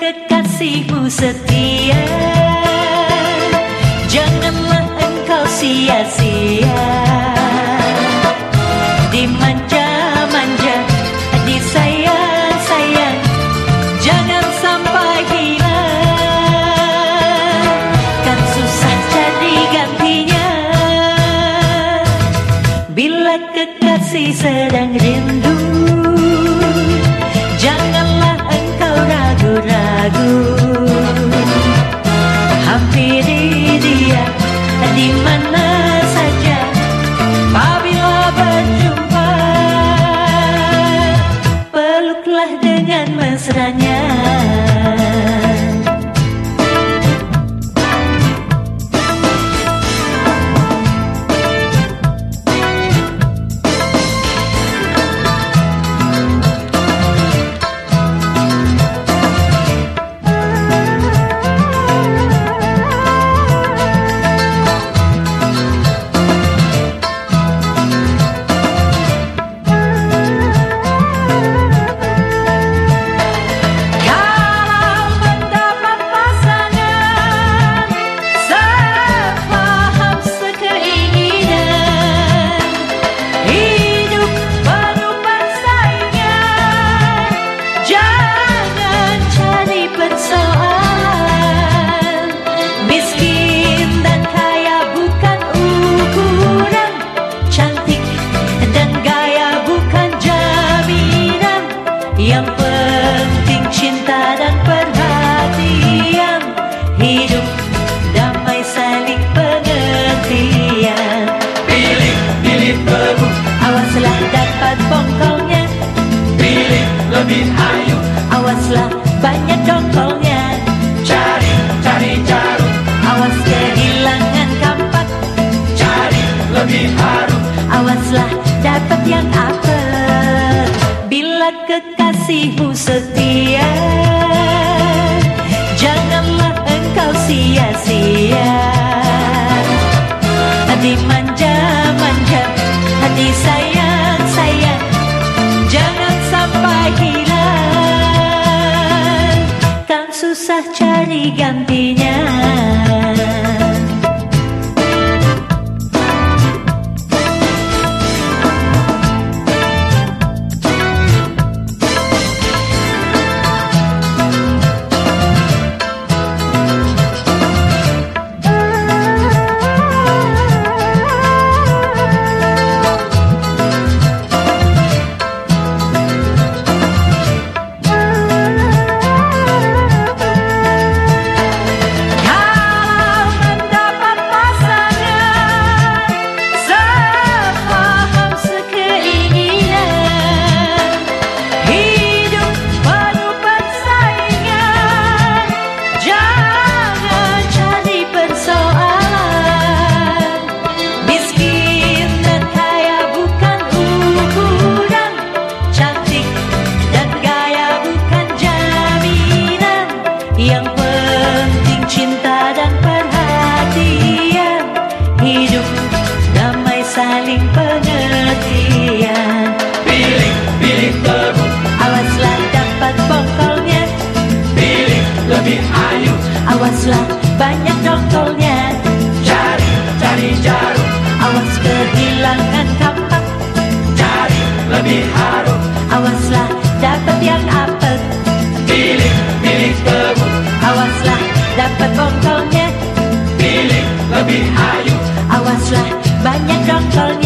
kekasihmu setia. Janganlah engkau sia-sia. Dimanja-manja Disayang-sayang Jangan sampai hilang. Kan susah cari gantinya. Bila kekasih sedang rindu Hampiri dia di mana saja Apabila berjumpa Peluklah dengan mesranya Yang penting cinta dan perhatian. Hidup damai saling pengertian. Pilih, pilih tebu, Awaslah dapat bongkolnya pilih lebih ayu Awaslah banyak dongkolnya. Cari, cari jarum, Awas kehilangan kampak. Cari lebih harum Awaslah dapat yang apa Bila kekasihmu setia Janganlah engkau sia-sia. Dimanja-manja Disayang-sayang Jangan sampai hilang. Kan susah cari gantinya saling Pilih, pilih terus, Awaslah dapat pokoknya Pilih lebih ayu. Awaslah banyak dongkolnya Cari, cari jarum. Awas kehilangan kapak Cari lebih harum. Awaslah dapat yang apel. Pilih, pilih terus, Awaslah dapat pokoknya Pilih lebih ayu. Awaslah banyak dongkolnya